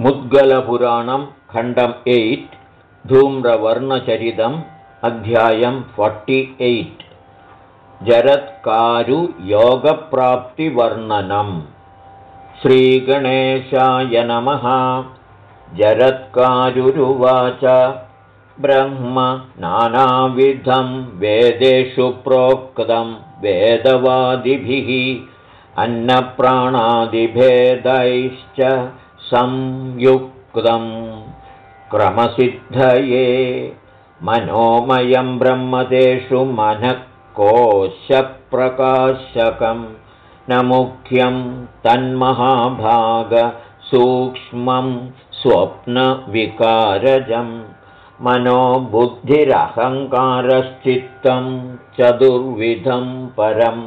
मुद्गलपुराणं खण्डम् एय्ट् धूम्रवर्णचरितम् अध्यायं forty eight. जरत्कारुयोगप्राप्तिवर्णनम् श्रीगणेशाय नमः। जरत्कारुरुवाच। ब्रह्म नानाविधं वेदेषु प्रोक्तं वेदवादिभिः अन्नप्राणादिभेदैश्च संयुक्तं क्रमसिद्धये मनोमयं ब्रह्मतेषु मनःकोशप्रकाशकं न मुख्यं तन्महाभागसूक्ष्मं स्वप्नविकारजम् मनोबुद्धिरहङ्कारश्चित्तं चतुर्विधं परम्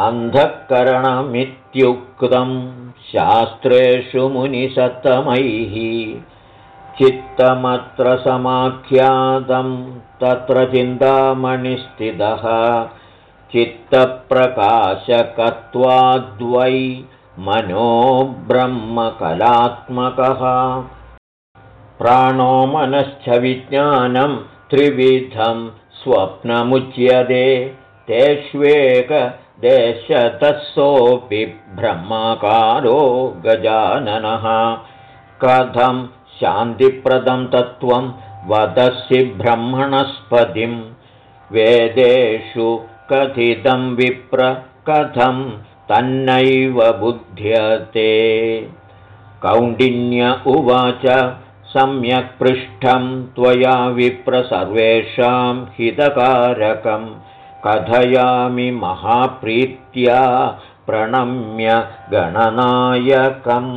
अन्धःकरणमित्युक्तं शास्त्रेषु मुनिसत्तमैः चित्तमत्र समाख्यातं तत्र चिन्तामणिस्थितः चित्तप्रकाशकत्वाद्वै मनो ब्रह्मकलात्मकः प्राणो मनश्च विज्ञानं त्रिविधं स्वप्नमुच्यते तेष्वेकदेशतः ब्रह्माकारो गजाननः। कथं शान्तिप्रदं तत्त्वं वदसि ब्रह्मणस्पतिं वेदेषु कथितं विप्र कथं तन्नैव बुध्यते। कौण्डिन्य उवाच सम्यक् पृष्ठं त्वया विप्रसर्वेषां हितकारकं कथयामि महाप्रीत्या प्रणम्य गणनायकम्।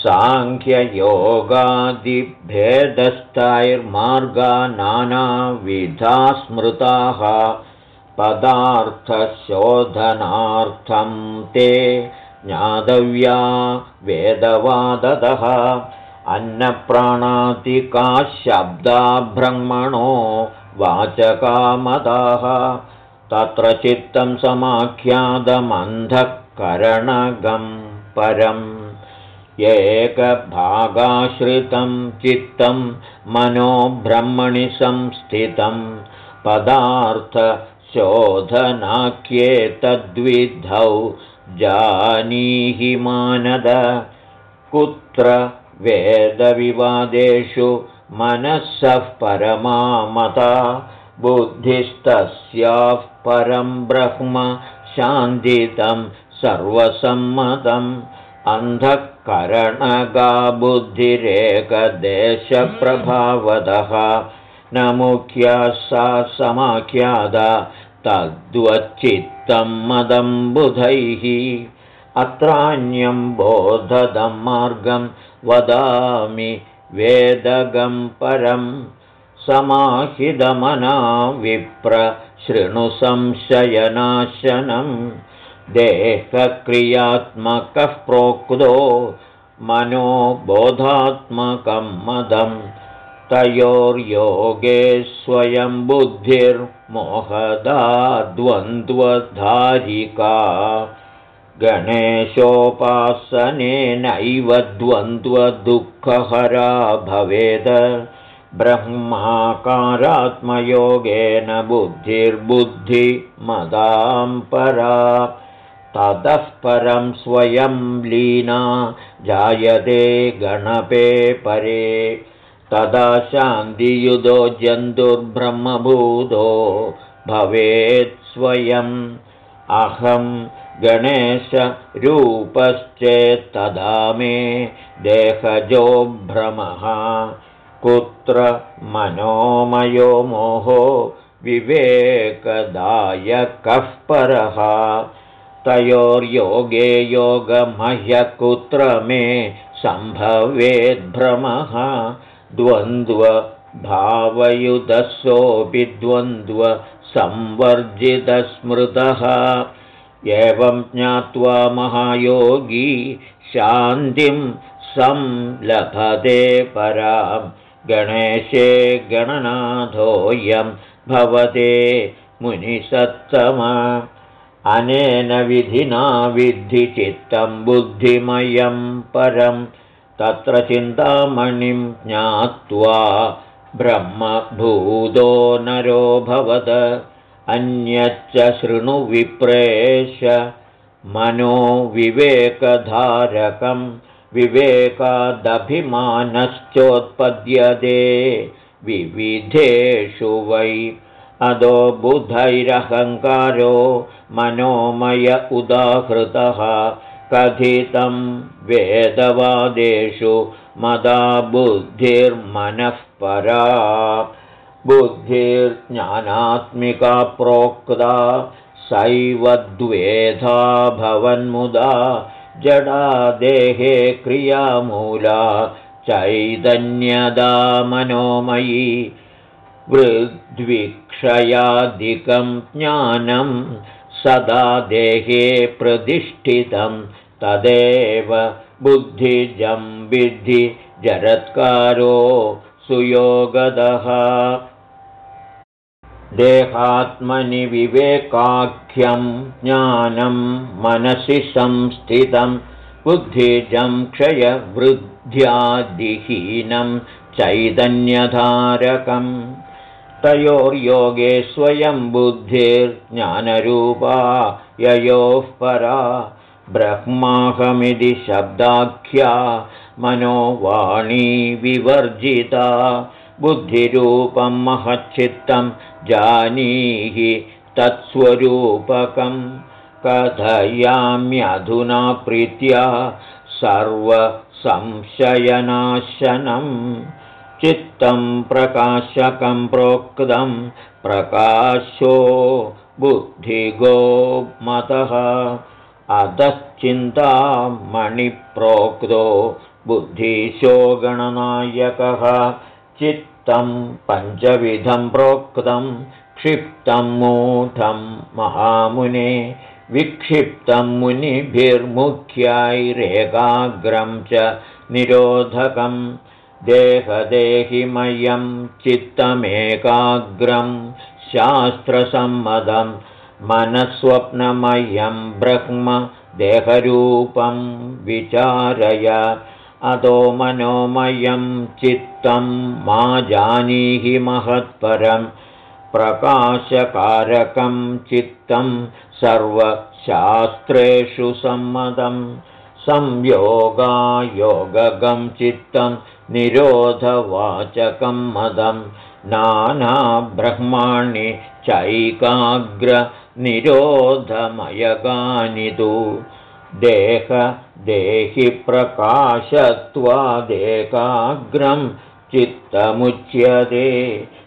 साङ्ख्ययोगादिभेदस्थैर्मार्गा नानाविधा स्मृताः पदार्थशोधनार्थं ते ज्ञातव्या वेदवादतः अन्नप्राणादिका शब्दा ब्रह्मणो वाचकामदाः। तत्र चित्तं समाख्यातमन्धःकरणगं परम्। एकभागाश्रितं चित्तं मनो ब्रह्मणि संस्थितं। पदार्थशोधनाख्ये तद्विधौ जानीहि मानद। कुत्र वेदविवादेषु मनःसः परमामता बुद्धिस्तस्याः परं ब्रह्म शान्तितं सर्वसम्मतम्। अन्धःकरणगा बुद्धिरेकदेशप्रभावदः न मुख्या सा समाख्यादा तद्वच्चित्तं मदं बुधैः। अत्रान्यं बोधदं मार्गं वदामि वेदगं परं समाहितमना विप्र शृणुसंशयनाशनं देहक्रियात्मकः प्रोक्तो मनो बोधात्मकं मदं। तयोर्योगे स्वयं बुद्धिर्मोहदा द्वन्द्वधारिका गणेशोपासनेनैव द्वन्द्वदुःखहरा भवेद। ब्रह्माकारात्मयोगेन बुद्धिर्बुद्धिमदां परा। ततः परं स्वयं लीना जायते गणपे परे। तदा शान्तियुधो जन्तुर्ब्रह्मभूतो भवेत् स्वयम् अहं गणेशरूपश्चेत्तदा मे देहजो भ्रमः। कुत्र मनोमयो मोहो विवेकदायकः परः। तयोर्योगे योगमह्य कुत्र मे सम्भवेद्भ्रमः द्वन्द्वभावयुधसोऽपि द्वन्द्वसंवर्जितस्मृतः एवं ज्ञात्वा महायोगी शान्तिं संलभते परां। गणेशे गणनाथोऽयं भवते मुनिसत्तम। अनेन विधिना विद्धि चित्तं बुद्धिमयं परं। तत्र चिन्तामणिं ज्ञात्वा ब्रह्मभूतो नरोऽभवद अन्यच्च शृणुविप्रेश विवेकधारकं विवेकादभिमानश्चोत्पद्यते। विविधेषु वै अदो बुधैरहङ्कारो मनोमय उदाहृतः कथितं वेदवादेषु मदा बुद्धिर्मनः परा। बुद्धिर्ज्ञानात्मिका प्रोक्ता सैव द्वेधा भवन्मुदा। जडा देहे क्रियामूला चैतन्यदा मनोमयी। वृद्विक्षयादिकं ज्ञानं सदा देहे प्रतिष्ठितं तदेव बुद्धिजं विद्धि जरत्कारो सुयोगदः। देहात्मनि विवेकाख्यं ज्ञानं मनसि संस्थितं बुद्धिजं क्षयवृद्ध्यादिहीनं चैतन्यधारकम् तयोर्योगे स्वयं बुद्धिर्ज्ञानरूपा ययोः परा ब्रह्माहमिति शब्दाख्या मनोवाणी विवर्जिता बुद्धिरूपं महच्चित्तं जानीहि तत्स्वरूपकं कथयाम्यधुना प्रीत्या सर्वसंशयनाशनम् चित्तं प्रकाशकं प्रोक्तं प्रकाशो बुद्धिगो मतः। अधश्चिन्तामणिप्रोक्तो बुद्धिशो गणनायकः। चित्तं पञ्चविधं प्रोक्तं क्षिप्तं मूढं महामुने। विक्षिप्तं मुनिभिर्मुख्यैरेकाग्रं च निरोधकम् देहदेहिमयं चित्तमेकाग्रं शास्त्रसम्मदं मनस्वप्नमयं ब्रह्म देहरूपं विचारय। अतो मनोमयं चित्तं मा जानीहि महत्परं प्रकाशकारकं चित्तं सर्वशास्त्रेषु सम्मतं संयोगायोगगं चित्तं निरोधवाचकं मदं नानाब्रह्माणि चैकाग्रनिरोधमयगानि तु। देह देहि प्रकाशत्वादेकाग्रं चित्तमुच्यते।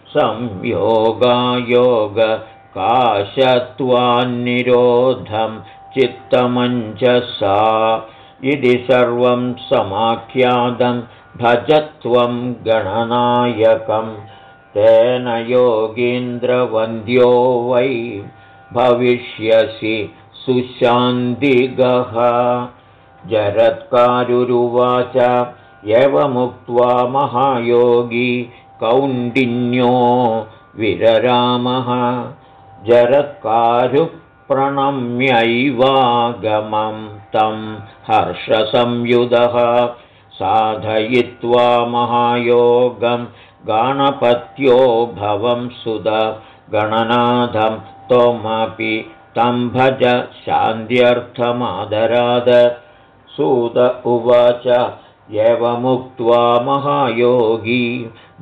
संयोगायोगकाशत्वान्निरोधं चित्तमञ्चसा इति सर्वं समाख्यातं भजत्वं गणनायकं। तेन योगीन्द्रवन्द्यो वै भविष्यसि सुशान्तिगः। जरत्कारुरुवाच एवमुक्त्वा महायोगी कौण्डिन्यो विररामः जरत्कारुप्रणम्यैवागमं तं हर्षसंयुधः साधयित्वा महायोगं गणपत्यो भवं सुध गणनाथं त्वमपि तं भज शान्त्यर्थमादराद। सुत उवाच एवमुक्त्वा महायोगी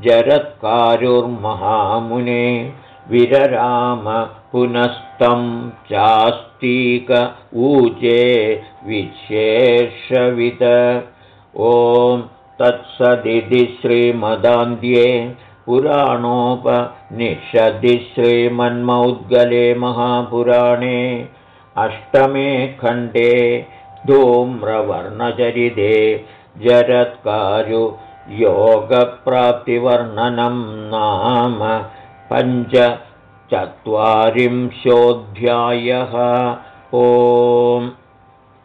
जरत्कारुर्महामुने विरराम पुनस्तं चास्तीक ऊचे विशेषवित ॐ तत्सदिति श्रीमदान्ध्ये पुराणोपनिषदि श्रीमन्मौद्गले महापुराणे अष्टमे खण्डे धूम्रवर्णचरिते जरत्कारुयोगप्राप्तिवर्णनं नाम पञ्चचत्वारिंशोऽध्यायः। ओम्